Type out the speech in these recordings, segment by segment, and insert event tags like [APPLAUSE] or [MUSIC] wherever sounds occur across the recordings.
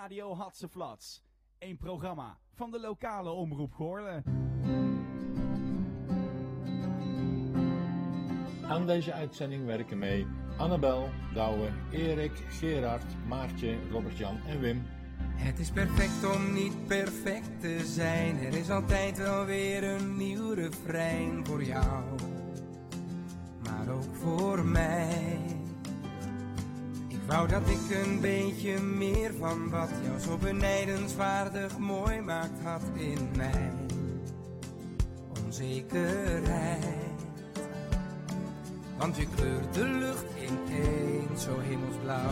Radio Hatseflats. Een programma van de lokale omroep Goorlen. Aan deze uitzending werken mee Annabel, Douwe, Erik, Gerard, Maartje, Robert-Jan en Wim. Het is perfect om niet perfect te zijn. Er is altijd wel weer een nieuw refrein voor jou, maar ook voor mij. Wou dat ik een beetje meer van wat jou zo benijdenswaardig mooi maakt had in mij. Onzekerheid. Want je kleurt de lucht ineens zo hemelsblauw.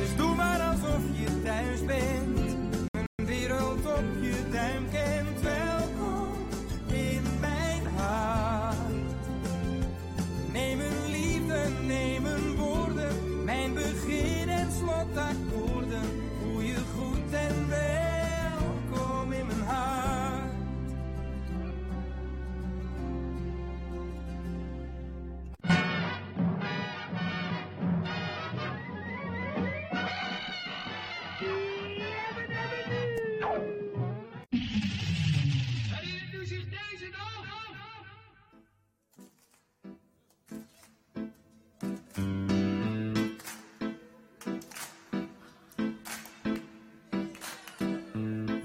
Dus doe maar alsof je thuis bent.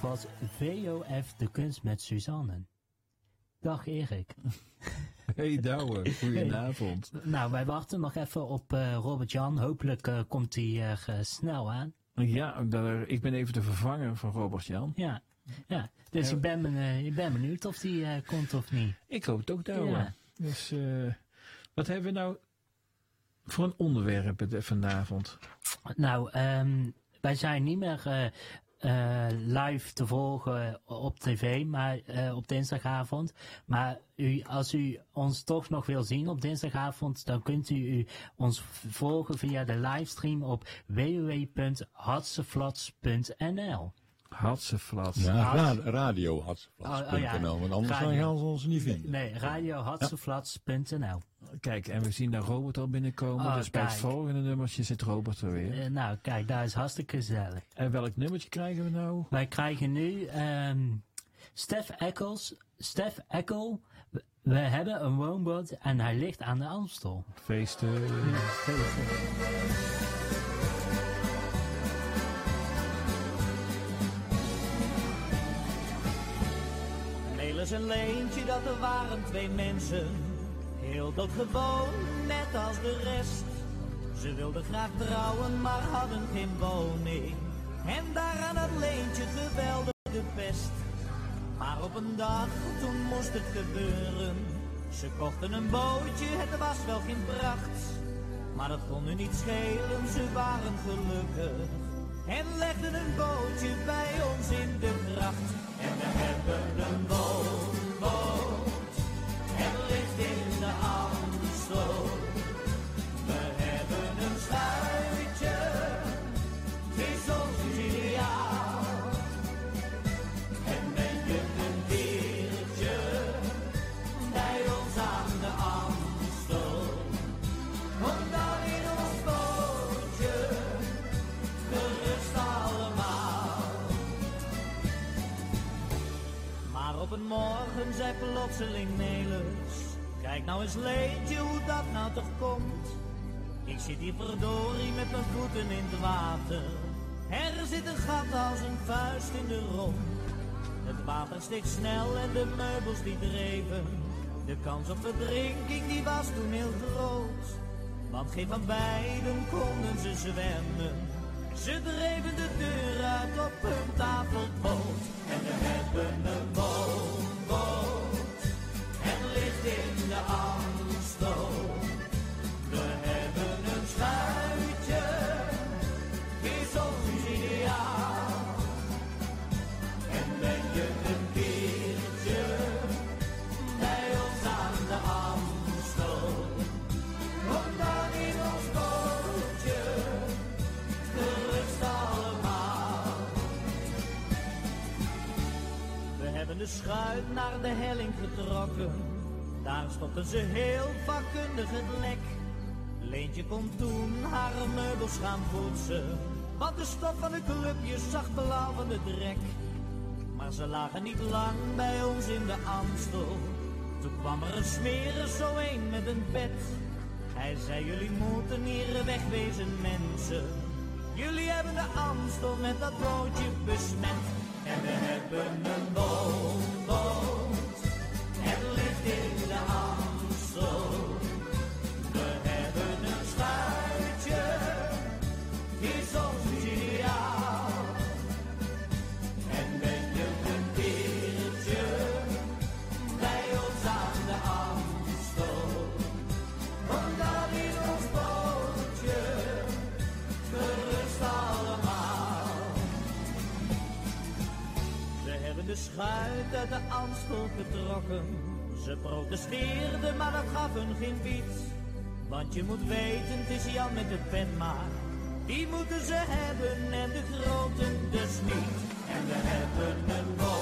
Was VOF De Kunst met Suzanne. Dag Erik. [LAUGHS] Hey Douwe, goedenavond. Nou, wij wachten nog even op eh, Robert-Jan. Hopelijk eh, komt hij eh, snel aan. Ja, ik ben even de vervanger van Robert Jan. Ja, ja. dus ik, ben, ik ben benieuwd of hij eh, komt of niet. Ik hoop het ook Douwe. Ja. Dus wat hebben we nou voor een onderwerp vanavond? Nou, ehm, wij zijn niet meer eh, eh, live te volgen op tv, maar eh, op dinsdagavond. Maar u, als u ons toch nog wil zien op dinsdagavond, dan kunt u, u ons volgen via de livestream op www.hatseflats.nl. Hatseflat. Ja, Hats- radio hatseflats.nl, Oh, oh ja. want anders dan Radio. gaan ze ons niet vinden. Nee, radiohatseflats.nl. Kijk, en we zien daar Robert al binnenkomen. Oh, dus bij het volgende nummertje zit Robert er weer. Eh, nou, kijk, daar is hartstikke gezellig. En welk nummertje krijgen we nou? Wij krijgen nu ehm Stef Eccles. Stef Eckel. We- hebben een woonboot en hij ligt aan de Amstel. Feesten. Melis en Leentje, dat er waren twee mensen. Heel doodgewoon, net als de rest. Ze wilden graag trouwen, maar hadden geen woning. En daaraan had Leentje geweldige pest. Maar op een dag, toen moest het gebeuren. Ze kochten een bootje, het was wel geen pracht. Maar dat kon nu niet schelen, ze waren gelukkig. En legden een bootje bij ons in de gracht. En we hebben een. Het ligt in morgen zei plotseling Nelis, kijk nou eens Leentje hoe dat nou toch komt. Ik zit hier verdorie met mijn voeten in het water. Er zit een gat als een vuist in de romp. Het water steekt snel en de meubels die dreven. De kans op verdrinking die was toen heel groot. Want geen van beiden konden ze zwemmen. Ze dreven de deur uit op hun tafelboot. En we hebben een woonboot. We hebben een schuitje. Is ons ideaal. En ben je een keertje bij ons aan de Amstel. Kom dan in ons bootje. Gerust allemaal. We hebben de schuit naar de helling getrokken. Daar stopten ze heel vakkundig het lek. Leentje kon toen haar meubels gaan poetsen. Want de stof van de clubjes zag blauw de drek. Maar ze lagen niet lang bij ons in de Amstel. Toen kwam er een smerer zo een met een bed. Hij zei, jullie moeten hier wegwezen mensen. Jullie hebben de Amstel met dat bootje besmet. En we hebben een woonboot. Het de Amstel getrokken. Ze protesteerden, maar dat gaf hun geen fiets. Want je moet weten, het is Jan met het pen maar. Die moeten ze hebben en de groten dus niet. En we hebben een woonboot.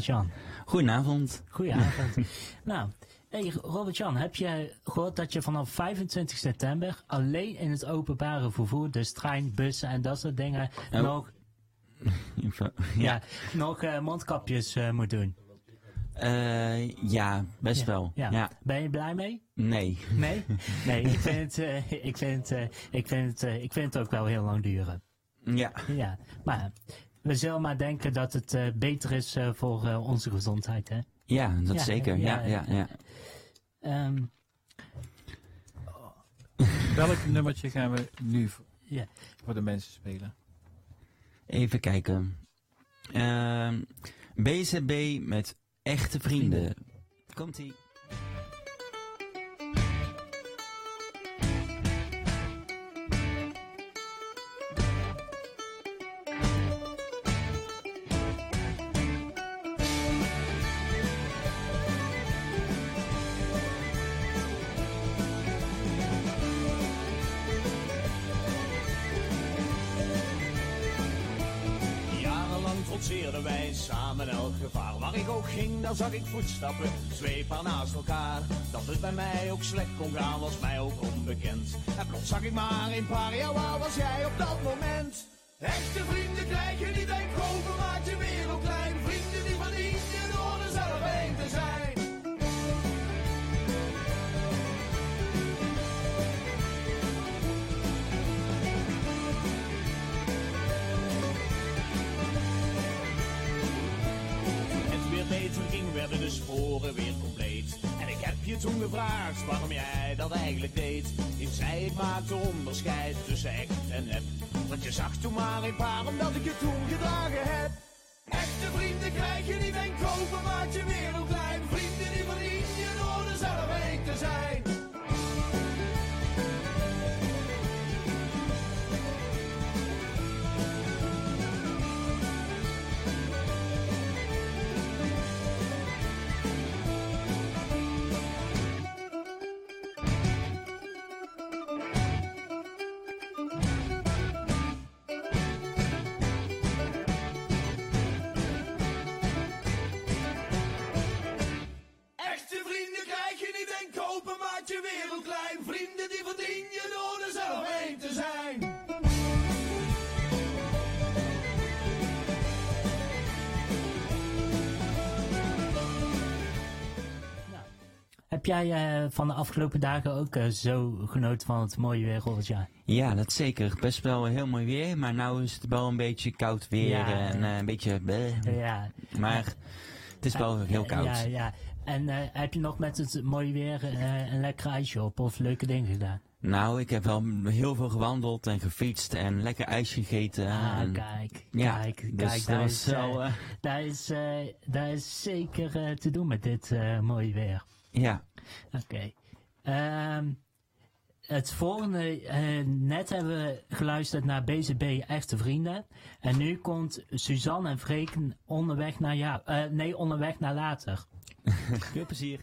Robert-Jan. Goedenavond. Goedenavond. [LAUGHS] nou, hey Robert-Jan, heb je gehoord dat je vanaf 25 september alleen in het openbare vervoer, dus trein, bussen en dat soort dingen, Oh. nog, [LAUGHS] ja. ja. nog eh, mondkapjes eh, moet doen? Eh, ja, best wel. Ja. Ja. Ben je blij mee? Nee. Nee? [LAUGHS] Nee, ik vind, het, ik, vind, ik, vind, het, ik vind het ook wel heel lang duren. Ja. Ja, maar we zullen maar denken dat het eh, beter is eh, voor eh, onze gezondheid, hè? Ja, dat Ja, zeker. Ja, ja, ja. Ehm, [LAUGHS] Welk nummertje gaan we nu voor, Ja. voor de mensen spelen? Even kijken. Ehm BZB met echte vrienden. Komt-ie. Ging, daar zag ik voetstappen, zweepbaar naast elkaar. Dat het bij mij ook slecht kon gaan, was mij ook onbekend. En plots zag ik maar een paar, waar was jij op dat moment? Echte vrienden krijg je niet, denk groter maakt je wereld klein. Vrienden die je door er zelf heen te zijn. Sporen weer compleet. En ik heb je toen gevraagd waarom jij dat eigenlijk deed. Ik zei ik maakte onderscheid tussen echt en nep. Want je zag toen maar een paar omdat ik je toen gedragen heb. Echte vrienden krijg je niet en kopen maakt je wereld klein. Vrienden die verdien je door zelf heen te zijn. Jij eh, van de afgelopen dagen ook eh, zo genoten van het mooie weer, Robert-Jan? Ja, dat zeker. Best wel heel mooi weer, maar nou is het wel een beetje koud weer Ja, en ja. eh, een beetje... bleh. Ja. Maar het is wel heel koud. Ja, ja. En heb je nog met het mooie weer een lekker ijsje op of leuke dingen gedaan? Nou, ik heb wel heel veel gewandeld en gefietst en lekker ijs gegeten. Ah, en- kijk, ja, kijk, dus kijk. dat is, eh, daar, is, daar is zeker te doen met dit mooie weer. Ja. Oké. Ehm, het volgende, eh, net hebben we geluisterd naar BZB Echte Vrienden. En nu komt Suzanne en Freken onderweg naar jou. eh, nee, onderweg naar later. [LAUGHS] Veel plezier.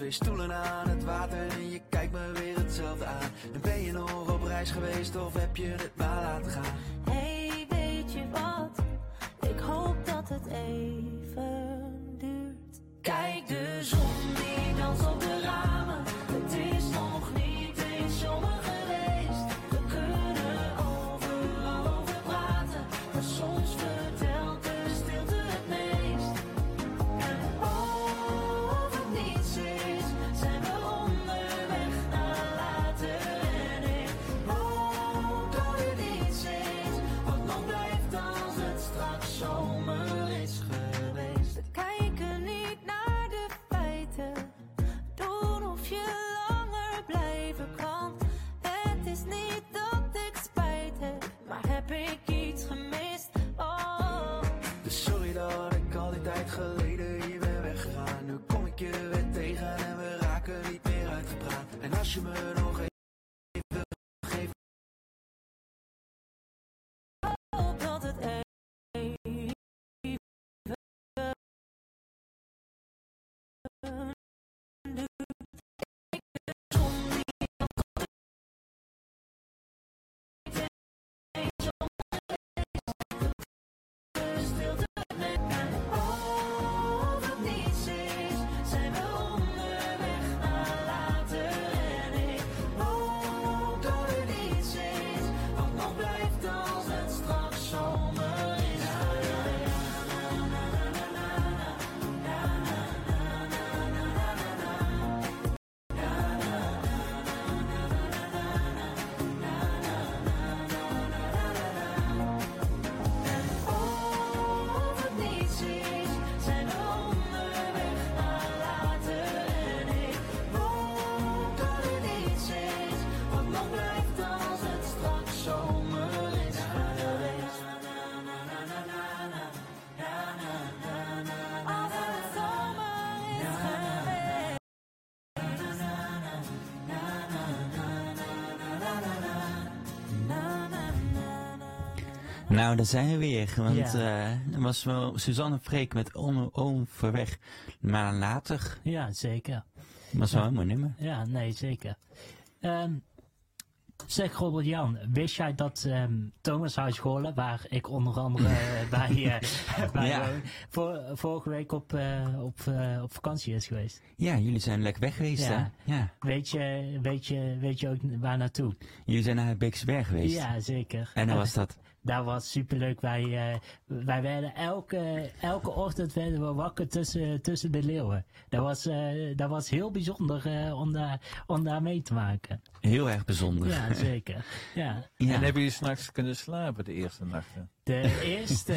Twee stoelen aan het water en je kijkt me weer hetzelfde aan. En ben je nog op reis geweest of heb je het maar laten gaan? Hey, weet je wat? Ik hoop dat het even duurt. Kijk de zon die danst op de we raken niet meer uitgepraat. En als je me nog Nou, daar zijn we weer. Want Ja. eh dat was wel Suzanne Freek met on, Onverweg maar later. Ja, zeker. Was wel een mooi nummer. Ja, nee, zeker. Ehm, zeg Robert Jan, wist jij dat ehm Thomas Huisgolen, waar ik onder andere bij, [LAUGHS] eh, bij [LAUGHS] Ja. woon, voor, vorige week op, eh, op, eh, op vakantie is geweest? Ja, jullie zijn lekker weg geweest, Ja. hè? Ja. Weet je, weet, je, weet je ook waar naartoe? Jullie zijn naar Beeksberg geweest. Ja, zeker. En hoe was dat? Dat was superleuk. Wij, eh, wij werden elke, elke ochtend werden we wakker tussen, tussen de leeuwen. Dat was, eh, dat was heel bijzonder eh, om, daar, om daar mee te maken. Heel erg bijzonder. Ja, zeker. Ja. Ja. En hebben jullie s'nachts kunnen slapen de eerste nachten? De eerste,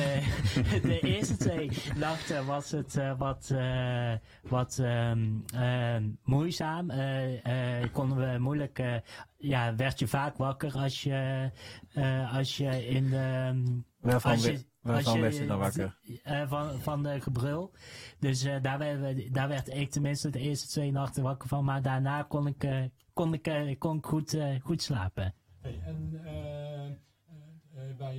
[LAUGHS] de eerste twee nachten was het eh, wat, eh, wat ehm, ehm, moeizaam. Eh, eh, konden we moeilijk, eh, ja, werd je vaak wakker als je, eh, als je in de... ehm, Waarvan als we- waarvan als werd je dan wakker? eh, van, van de gebrul. Dus eh, daar, werden we, daar werd ik tenminste de eerste twee nachten wakker van. Maar daarna kon ik, eh, kon ik, kon ik goed, goed slapen. Hey, en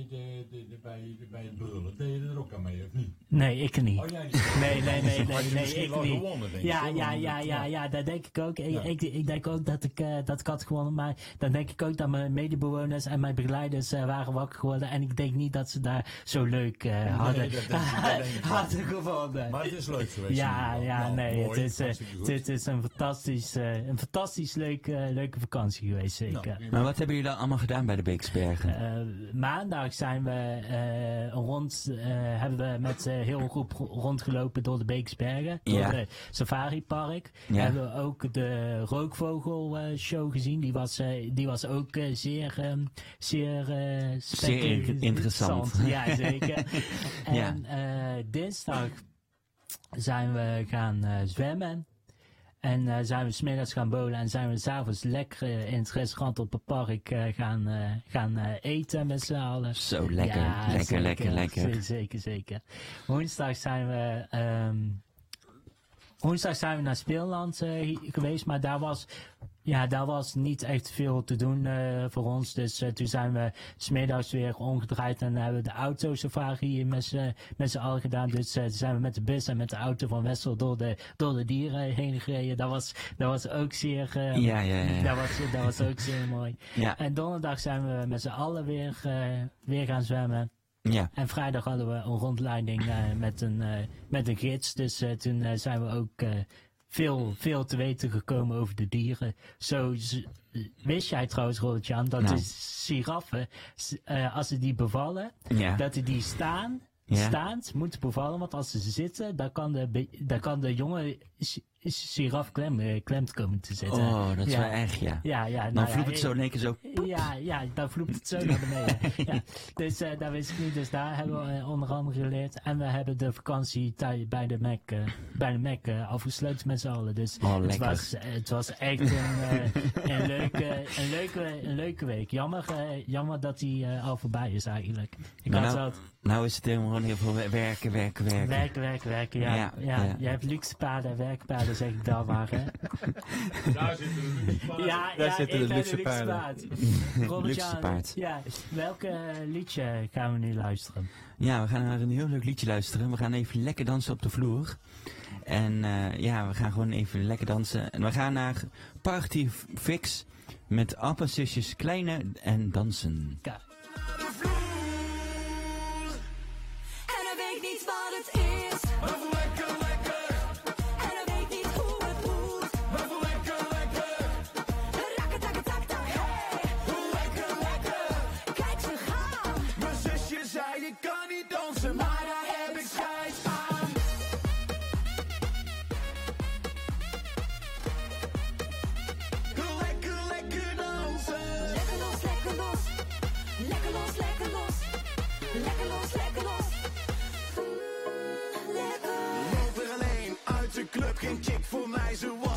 bij, de, de, de, bij, de, bij het brullen, deed je er ook aan mee, of niet? Nee, ik niet. Oh, jij niet? Nee, nee, nee, [LAUGHS] nee, ik wel niet. gewonnen, denk ja, ja, ja, het- ja, ja, dat denk ik ook. Ik, Ja. ik, ik denk ook dat ik, eh, dat ik had gewonnen, maar dan denk ik ook dat mijn medebewoners en mijn begeleiders eh, waren wakker geworden. En ik denk niet dat ze daar zo leuk eh, hadden, dat dat [LAUGHS] hadden gevonden. Maar het is leuk geweest. Ja, ja, Nou, nee, mooi, het is, eh, dit is een fantastisch, eh, een fantastisch leuk, eh, leuke vakantie geweest, zeker. Maar wat hebben jullie dan allemaal gedaan bij de Beeksbergen? Eh, maandag zijn we eh, rond, eh, hebben we met eh heel een groep ro- rondgelopen door de Beeksbergen, door Ja. het safaripark. Ja. Hebben we ook de rookvogel eh, show gezien. Die was, die was ook zeer, ehm, zeer, Zeer interessant. [LAUGHS] Ja, zeker. [LAUGHS] Ja. En eh, dinsdag zijn we gaan zwemmen. En eh, zijn we smiddags gaan bowlen en zijn we s'avonds lekker eh, in het restaurant op het park eh, gaan, gaan eten met z'n allen. Zo lekker, Ja, lekker, zeker. lekker, lekker. Zeker, zeker. Woensdag zijn we, ehm, woensdag zijn we naar Speelland geweest, maar daar was, ja, daar was niet echt veel te doen eh, voor ons. Dus eh, toen zijn we smiddags weer omgedraaid en hebben we de autosafari met z'n met z'n allen gedaan. Dus eh, toen zijn we met de bus en met de auto van Wessel door de, door de dieren heen gereden. Dat was, dat was ook zeer, Ja, ja, ja. Dat, was, dat was ook zeer [LAUGHS] mooi. Ja. En donderdag zijn we met z'n allen weer, weer gaan zwemmen. Ja. En vrijdag hadden we een rondleiding met, een, met een gids. Dus toen zijn we ook veel, veel te weten gekomen over de dieren. Zo wist jij trouwens, Robert-Jan, dat Nou. de giraffen, eh, als ze die bevallen, Ja. dat die staan, Ja. staand moeten bevallen. Want als ze zitten, dan kan de, dan kan de jonge giraf klem, eh, klemt komen te zitten. Oh, dat is wel erg, ja. Ja, ja. Dan nou ja, vloept het zo in één keer zo. [LAUGHS] ja, ja, dan vloept het zo naar beneden. [LAUGHS] ja. Dus uh, dat wist ik niet. Dus daar hebben we uh, onder andere geleerd. En we hebben de vakantie bij de Mac, uh, bij de Mac uh, afgesloten met z'n allen. Dus oh, het, was, het was echt een, een, leuke, een, leuke, een leuke week. Jammer, jammer dat die al voorbij is eigenlijk. Ik maar had nou, wat, nou is het helemaal heel veel werken, werken, werken. Werken, werken, werken. Ja, ja, Ja, ja. je hebt luxe paarden en zeg ik daar maar. Hè? [LAUGHS] Daar zitten de luxe paarden. Ja, Daar ja, zitten de luxe paarden. paard. [LAUGHS] Luxe paard. Ja, welke liedje gaan we nu luisteren? Ja, we gaan naar een heel leuk liedje luisteren. We gaan even lekker dansen op de vloer. En uh, ja, we gaan gewoon even lekker dansen. En we gaan naar Party Fix met appelstusjes kleine en dansen. Ja. En hij weet niet wat het is. De club, geen chick voor mij, ze was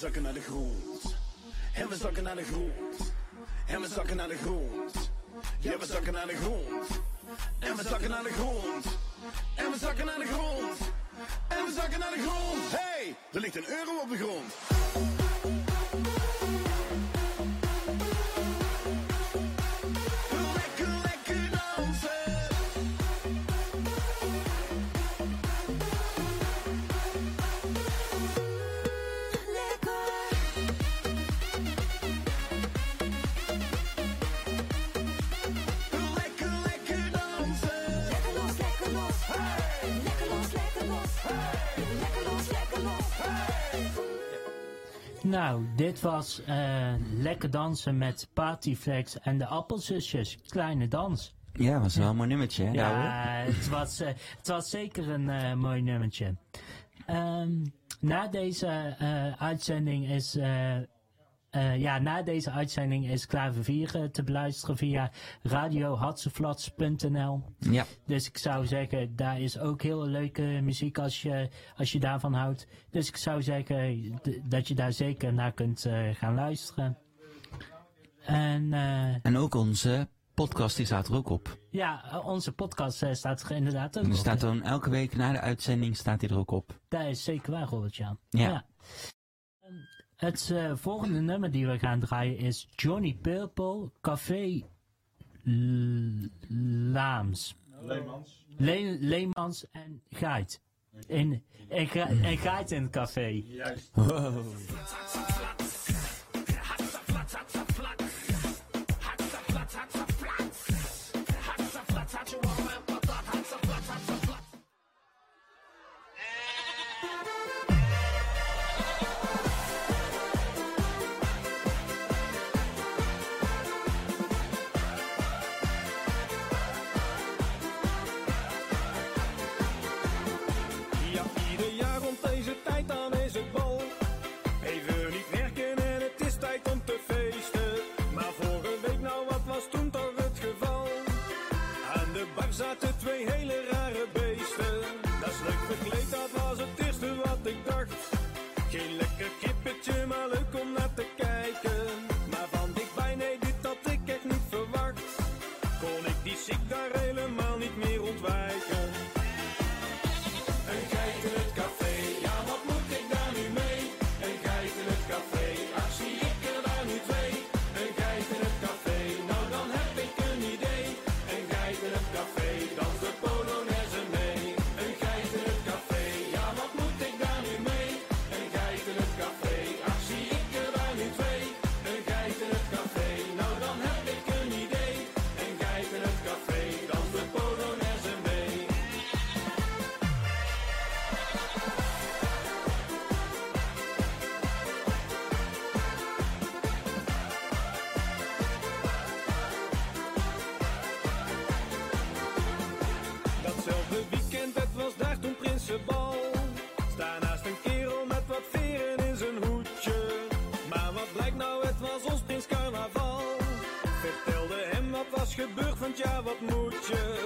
zakken naar de grond. En we zakken naar de grond. En we zakken naar de grond. Ja, we zakken naar de grond. En we zakken naar de grond. Dit was eh, Lekker Dansen met Partyflex en de Appelzusjes. Kleine dans. Ja, was wel een mooi nummertje. Hè, ja, nou, het was, eh, het was zeker een eh, mooi nummertje. Ehm, na deze uitzending is eh, ja, na deze uitzending is Klavervier 4 eh, te beluisteren via radiohatseflats.nl. Ja. Dus ik zou zeggen, daar is ook heel leuke muziek als je, als je daarvan houdt. Dus ik zou zeggen dat je daar zeker naar kunt eh, gaan luisteren. En, en ook onze podcast die staat er ook op. Ja, onze podcast staat er inderdaad ook er. Staat dan elke week na de uitzending staat hij er ook op. Dat is zeker waar, Robert-Jan. ja. Het eh, volgende nummer die we gaan draaien is Johnny Purple Café Laams. Leemans. Leemans en Geit. En, en Geit in het café. Juist. Gebeurt want ja, wat moet je?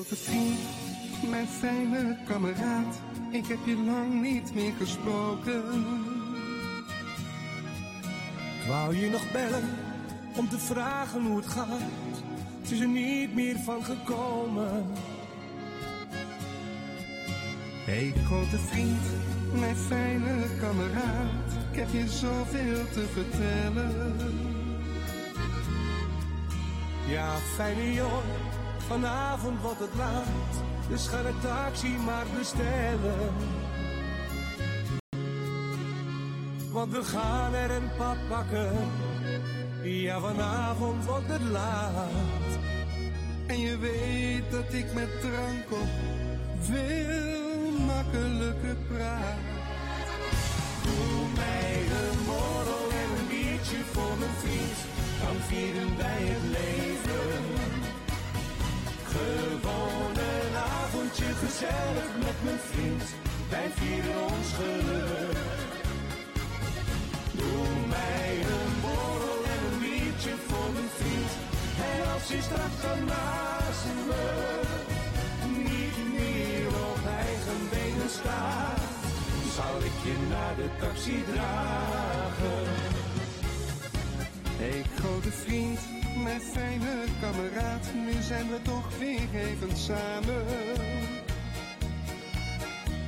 Grote vriend, mijn fijne kameraad, ik heb je lang niet meer gesproken. Ik wou je nog bellen om te vragen hoe het gaat. Het is er niet meer van gekomen. Hey grote vriend, mijn fijne kameraad, ik heb je zoveel te vertellen. Ja, fijne jongen, vanavond wordt het laat. Dus ga de taxi maar bestellen. Want we gaan er een pad pakken. Ja, vanavond wordt het laat. En je weet dat ik met drank op veel makkelijker praat. Doe mij een borrel en een biertje voor mijn vriend. Dan vieren wij het leven. Gewoon een avondje gezellig met mijn vriend. Wij vieren ons geluk. Doe mij een borrel en een biertje voor mijn vriend. En als je straks dan naast me niet meer op eigen benen staat, zal ik je naar de taxi dragen. Hey grote vriend, mijn fijne kameraad, nu zijn we toch weer even samen.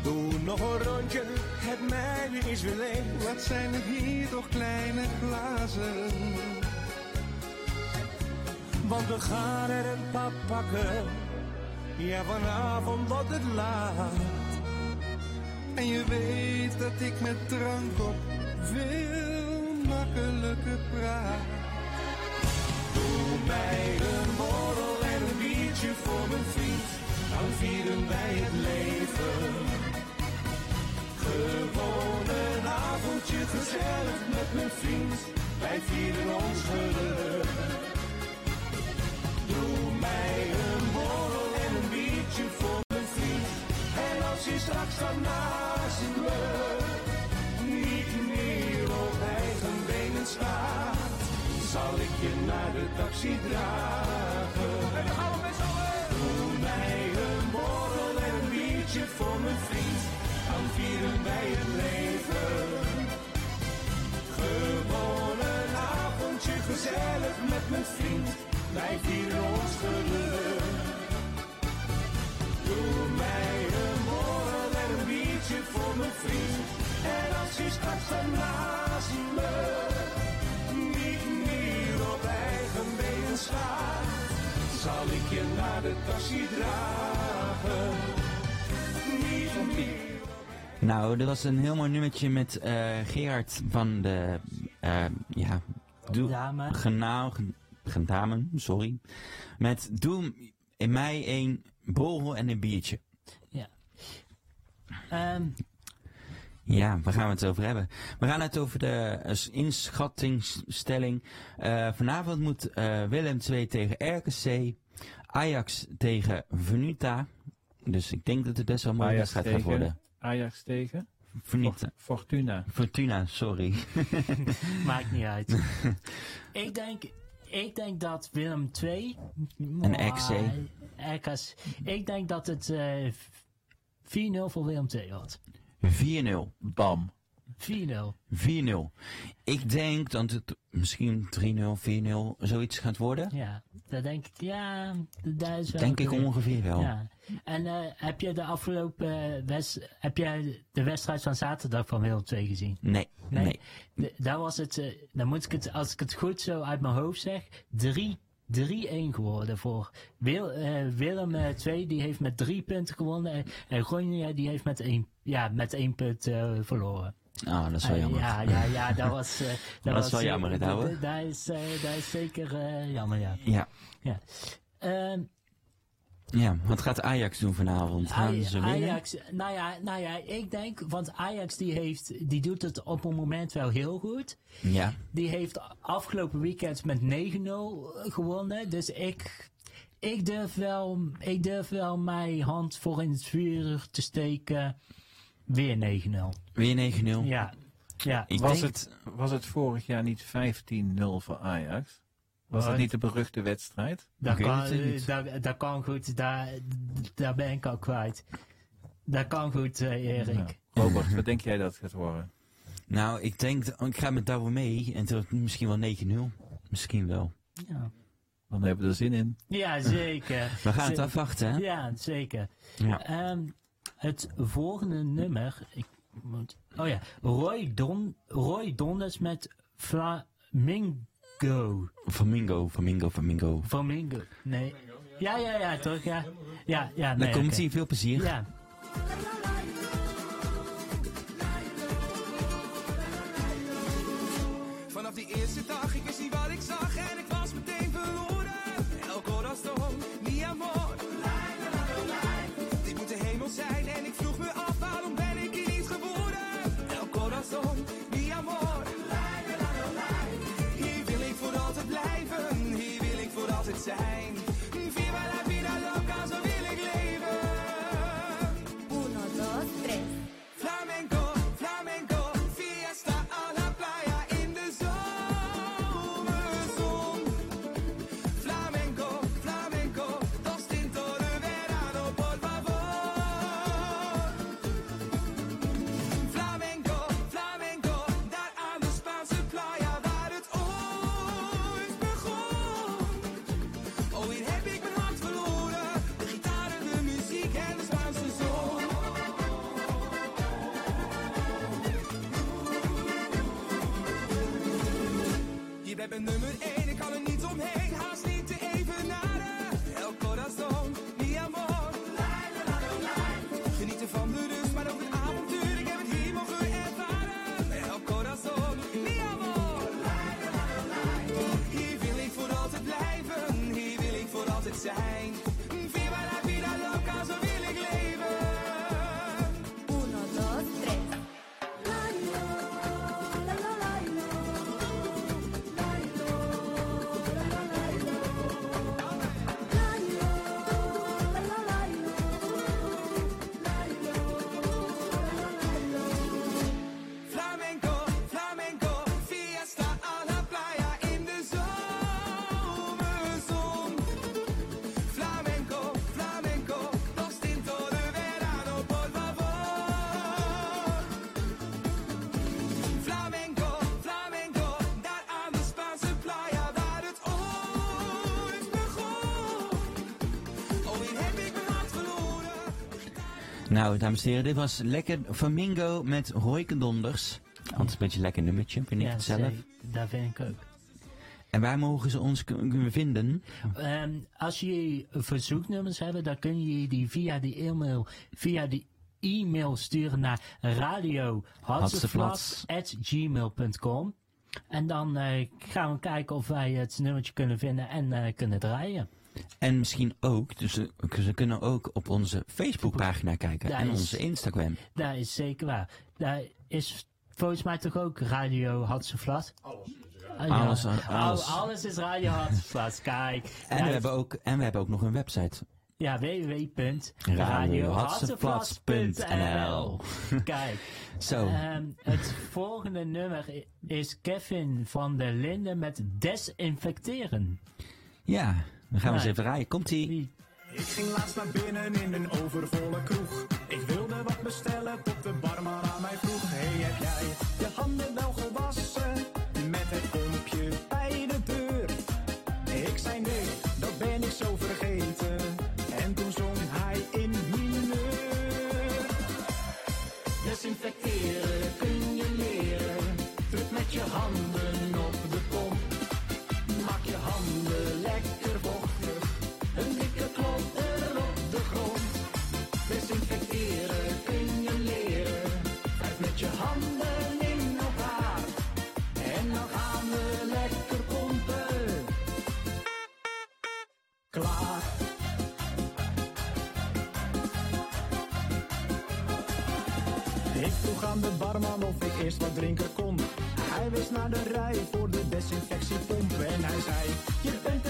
Doe nog een rondje, het mijne is weer leeg. Wat zijn het hier toch kleine glazen? Want we gaan er een pap pakken. Ja, vanavond wordt het laat. En je weet dat ik met drank op veel makkelijker praat. Doe mij een borrel en een biertje voor mijn vriend. Dan vieren wij het leven. Gewoon een avondje gezellig met mijn vriend. Wij vieren ons geluk. Doe mij een borrel en een biertje voor mijn vriend. En als je straks dan naast me niet meer op eigen benen staat, zal ik je naar de taxi dragen. En dan gaan we met z'n allen. Doe mij een borrel en een biertje voor mijn vriend. Dan vieren wij het leven. Gewoon een avondje gezellig met mijn vriend. Wij vieren ons geluk. Doe mij een borrel en een biertje voor mijn vriend. En als je straks dan zal ik je naar de taxi dragen. Niet meer. Nou, dit was een heel mooi nummertje met eh, Gerard van de, eh, ja, doe, Dame. Genau, Gendamen, sorry. Met Doe in mij een borrel en een biertje. Ja. Ehm, Ja, waar gaan we het over hebben? We gaan het over de eh, inschattingsstelling. Eh, vanavond moet eh, Willem 2 tegen RKC, Ajax tegen Venuta. Dus ik denk dat het best wel een mooie wedstrijd gaat worden. Ajax tegen? Venuta. Fortuna. Fortuna, sorry. [LAUGHS] maakt niet uit. [LAUGHS] ik, denk, ik denk dat Willem II... En RKC. RKC. Ik denk dat het eh 4-0 voor Willem II wordt. 4-0. Bam. 4-0. 4-0. Ik denk dat het misschien 3-0, 4-0, zoiets gaat worden. Ja, dat denk ik, ja, dat is wel Denk ik ongeveer wel. Ja. En eh, heb je de afgelopen eh, heb jij de wedstrijd van zaterdag van Willem II gezien? Nee, nee. De- daar was het, eh, dan moet ik het, als ik het goed zo uit mijn hoofd zeg, 3 3-1 geworden voor Wil, Willem eh, 2, die heeft met drie punten gewonnen en, en Groningen die heeft met één, ja, met één punt verloren. Ah, dat is wel Eh, jammer. Ja, ja, ja, dat [LAUGHS] was... eh, Dat is wel eh, jammer, dat- ouwe? dat- Dat is, dat is zeker jammer, ja. Ja. ja. Ehm, Ja, wat gaat Ajax doen vanavond? Gaan Aj- ze winnen? Ajax, nou ja, nou ja, ik denk, want Ajax die heeft, die doet het op een moment wel heel goed. Ja. Die heeft afgelopen weekend met 9-0 gewonnen. Dus ik, ik, durf wel, ik durf wel mijn hand voor in het vuur te steken. Weer 9-0. Weer 9-0? Ja. ja. Ik was, denk- het, was het vorig jaar niet 15-0 voor Ajax? Was dat niet de beruchte wedstrijd? Dat kan, dat, dat kan goed, daar, daar ben ik al kwijt. Dat kan goed, eh, Erik. Ja. Robert, wat denk jij dat het gaat worden? Nou, ik denk, ik ga met Douwe mee en het wordt misschien wel 9-0. Misschien wel. Ja. Dan hebben we er zin in. Ja, zeker. We gaan het afwachten, hè? Ja, zeker. Ja. Ehm, het volgende nummer. Ik moet, oh ja, Roy, Don, Roy Donders met Flamingo. Flamingo, Flamingo, Flamingo. Flamingo. Nee. Ja, ja, ja, toch? Ja, ja, ja. Dan Nee, komt oké. hij, veel plezier. Ja. Ik Je Nou, dames en heren, dit was lekker Flamingo met Royke Donders. Altijd een beetje een lekker nummertje, vind ik Ja, het zelf. zeker. Dat vind ik ook. En waar mogen ze ons k- kunnen vinden? Ehm, als je verzoeknummers hebt, dan kun je die via die e-mail, via die e-mail sturen naar radiohatseflats.gmail.com En dan eh, gaan we kijken of wij het nummertje kunnen vinden en eh, kunnen draaien. En misschien ook, dus ze, ze kunnen ook op onze Facebookpagina kijken Daar en is- onze Instagram. Dat is zeker waar. Daar is volgens mij toch ook Radio Hatseflat? Alles, alles. alles. alles is Radio [LAUGHS] Hatseflat, kijk. En Ja, we, hebben ook, en we hebben ook nog een website. Ja, radiohatseflats.nl. [LAUGHS] Kijk. Zo. Ehm, het volgende nummer is Kevin van der Linden met Desinfecteren. Ja, dan gaan we eens even draaien. Komt-ie. Ik ging laatst naar binnen in een overvolle kroeg. Ik wilde wat bestellen tot de barman aan mij vroeg. Hey, heb jij je handen wel barman of ik eerst wat drinken kon. Hij wees naar de rij voor de desinfectiepomp en hij zei: Je bent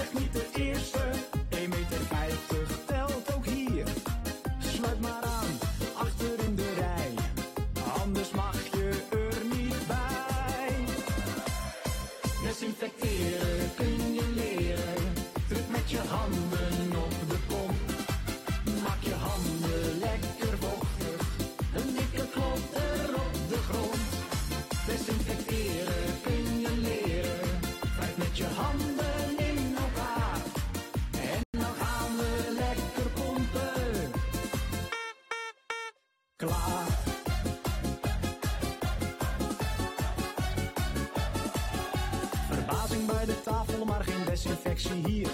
desinfectie hier.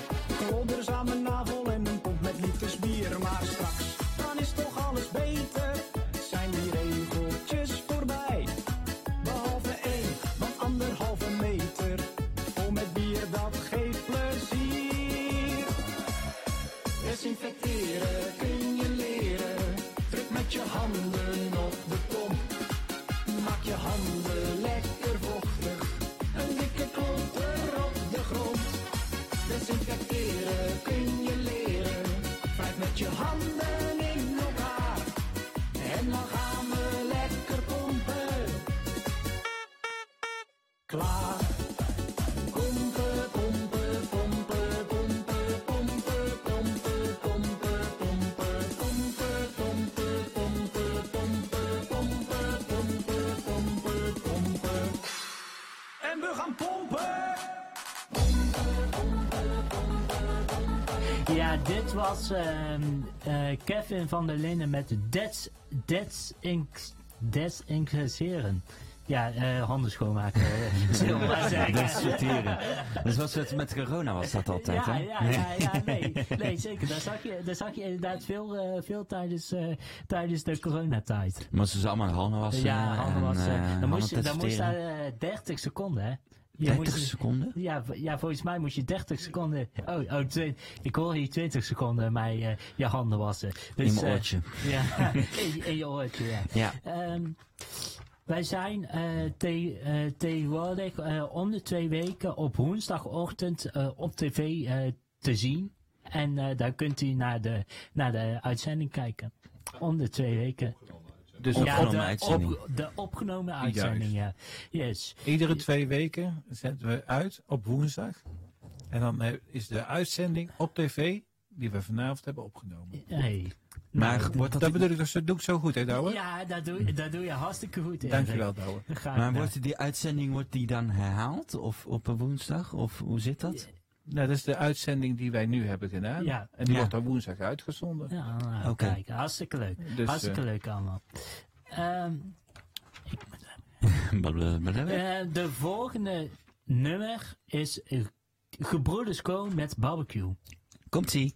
Klodders aan mijn Ja, dit was ehm, eh, Kevin van der Linden met Dets, Dets, Inks, Desinfecteren. Ja, eh handen schoonmaken. [LAUGHS] zeggen. [LAUGHS] Desinfecteren. Dus was het met corona was dat altijd, ja, hè? Ja, ja, ja, [LAUGHS] nee, nee, zeker. Daar zag je, daar zag je inderdaad veel, eh, veel tijdens, tijdens de coronatijd. Moesten ze allemaal handen wassen? Ja, handen en, wassen. dan moest, dan moest daar desinfecteren? eh, 30 seconden, hè? Je 30 moest- seconden? Ja, ja, volgens mij moest je 30 seconden. Oh, oh twee, ik hoor hier 20 seconden mij eh, je handen wassen. Dus, In mijn eh, oortje. [LAUGHS] ja, [LAUGHS] in, in je oortje, ja. Ja. Ehm, wij zijn eh, te- eh, tegenwoordig eh, om de twee weken op woensdagochtend op tv te zien. En daar kunt u naar de, naar de uitzending kijken. Om de twee weken. Dus Ja, opgenomen de, uitzending. op- de opgenomen uitzending, ja. Yes. Iedere twee weken zetten we uit op woensdag. En dan eh, is de uitzending op tv die we vanavond hebben opgenomen. Hey. Maar Nou, wordt dat- Dat bedoel ik, dus, dat doe ik zo goed, hè, Douwe? Ja, dat doe, dat doe je hartstikke goed. Dankjewel, Douwe. Maar wordt die uitzending wordt die dan herhaald? Of op een woensdag? Of hoe zit dat? Nou, dat is de uitzending die wij nu hebben gedaan. Ja. En die Ja. wordt dan woensdag uitgezonden. Ja, nou, Oké. kijk, hartstikke leuk. Dus, hartstikke eh, leuk allemaal. Ehm, [LAUGHS] Blablabla. eh, de volgende nummer is eh, Gebroeders Koon met barbecue. Komt-ie.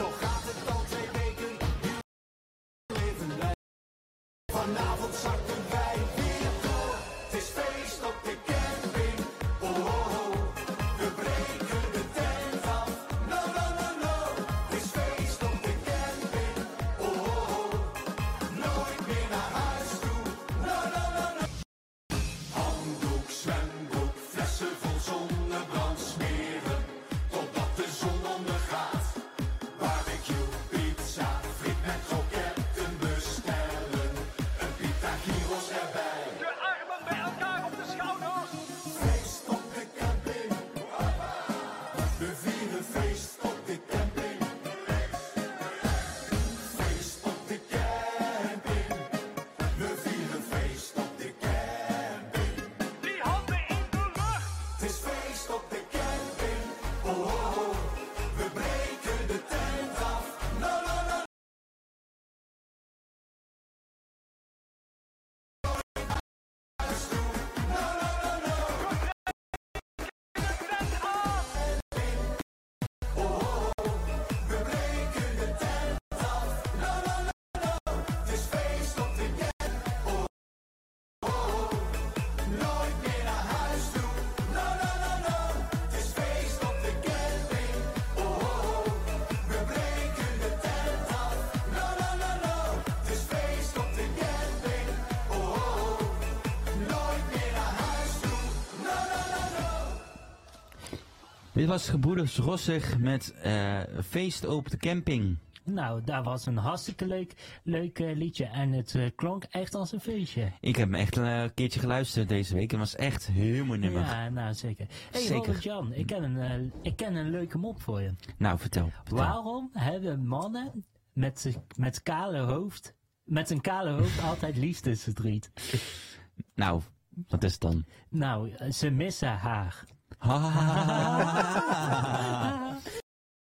So high. Dit was Gebroeders Rossig met eh, Feest op de Camping. Nou, daar was een hartstikke leuk, leuk eh, liedje en het eh, klonk echt als een feestje. Ik heb hem echt een keertje geluisterd deze week en was echt helemaal nummer. Ja, nou zeker. Hey, zeker. Robert Jan, ik ken, een, ik ken een leuke mop voor je. Nou, vertel. Waarom hebben mannen met, met, kale hoofd, met een kale hoofd [LAUGHS] altijd liefdesverdriet? Nou, wat is het dan? Nou, ze missen haar. Ah.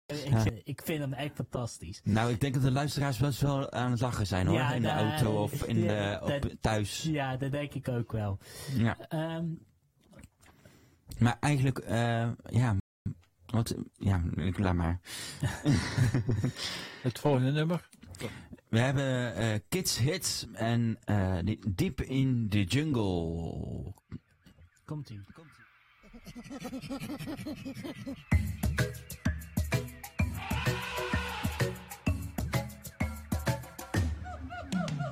Ik, ik, vind hem echt fantastisch. Nou, ik denk dat de luisteraars best wel aan het lachen zijn hoor. In de nou, auto of in de, op, thuis. Ja, dat denk ik ook wel. Ja. Ehm, maar eigenlijk, eh, ja. Wat, ja, ik laat maar. [LAUGHS] het volgende nummer? We hebben eh, Kids Hits en eh, Deep in the Jungle. Komt-ie. Komt-ie.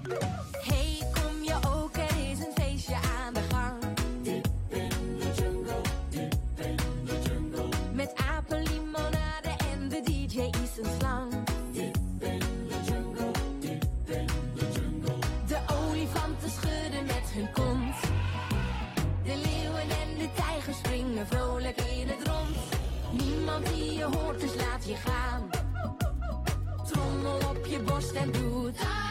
Yeah. niemand die je hoort, dus laat je gaan. Trommel op je borst en doet. het.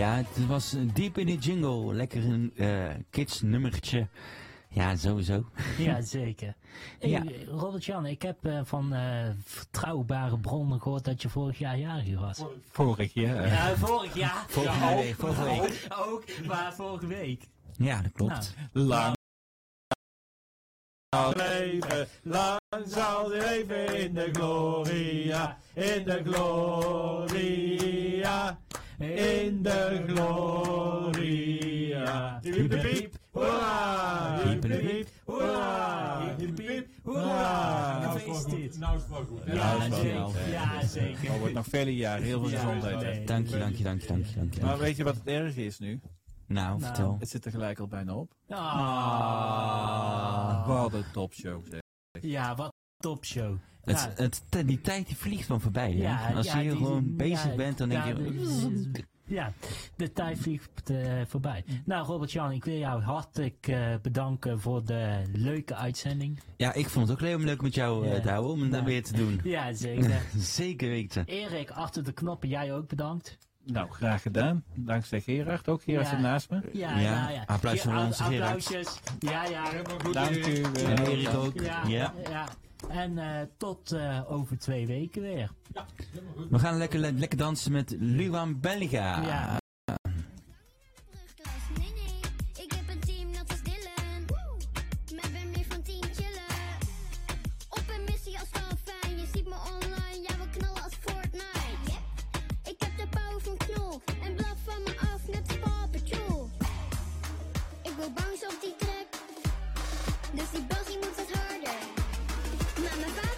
Ja, het was eh, diep in de jingle. Lekker een uh, kids nummertje. Ja, sowieso. [LAUGHS] Ja, zeker. Hey. Robert-Jan, ik heb eh, van vertrouwbare bronnen gehoord dat je vorig jaar jarig was. Vorig jaar? Ja, vorig jaar. [LAUGHS] Ja. Vorige week. Ook, ook, maar vorige week. Ja, dat klopt. Nou. Lang. zal leven, lang zal leven in de gloria, in de gloria in de gloria. Piep, hoera, piep, hoera, piep, hoera. Nou is het wel goed. Nou is het wel goed. Ja, zeker. wel. Ja, zeker. Maar wordt nog vele jaren, heel veel gezondheid. Dank je, dank je, dank je, dank je, dank je. Maar weet je wat het erg is nu? Nou, vertel. Het zit er gelijk al bijna op. Ah. Wat een topshow zeg. Ja, wat topshow. Het, Ja. het, die tijd die vliegt van voorbij. hè? Ja, Als ja, je hier die- gewoon bezig ja, bent, dan denk ja, je... de- Ja, de tijd vliegt eh, voorbij. Nou, Robert-Jan, ik wil jou hartelijk eh, bedanken voor de leuke uitzending. Ja, ik vond het ook leuk om leuk met jou eh, te houden, om het Nou. weer te doen. [LAUGHS] Ja, zeker. [LAUGHS] Zeker weten. Erik, achter de knoppen, jij ook bedankt. Nou, graag gedaan. Dankzij Gerard ook. Gerard Ja. zit naast me. Ja, Ja, ja, ja. applaus voor onze Gerard. Applausjes. Ja, ja. Dank u. En eh, Erik ook. Ja, Ja. Ja. En eh, tot eh, over twee weken weer. We gaan lekker, lekker dansen met Luan Belga. Ja. Maar mijn vader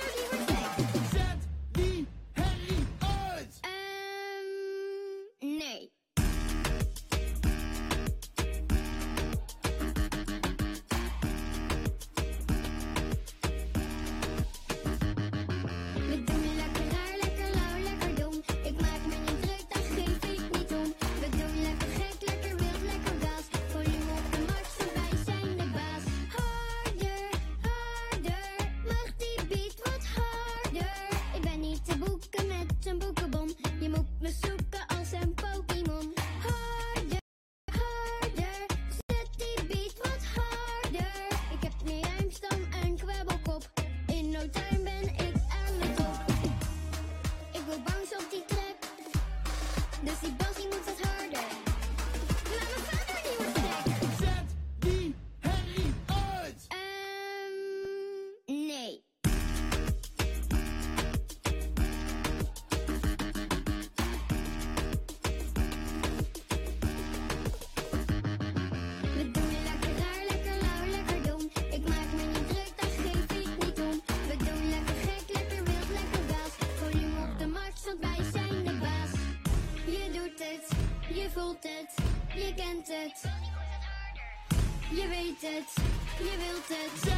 het, je wilt het.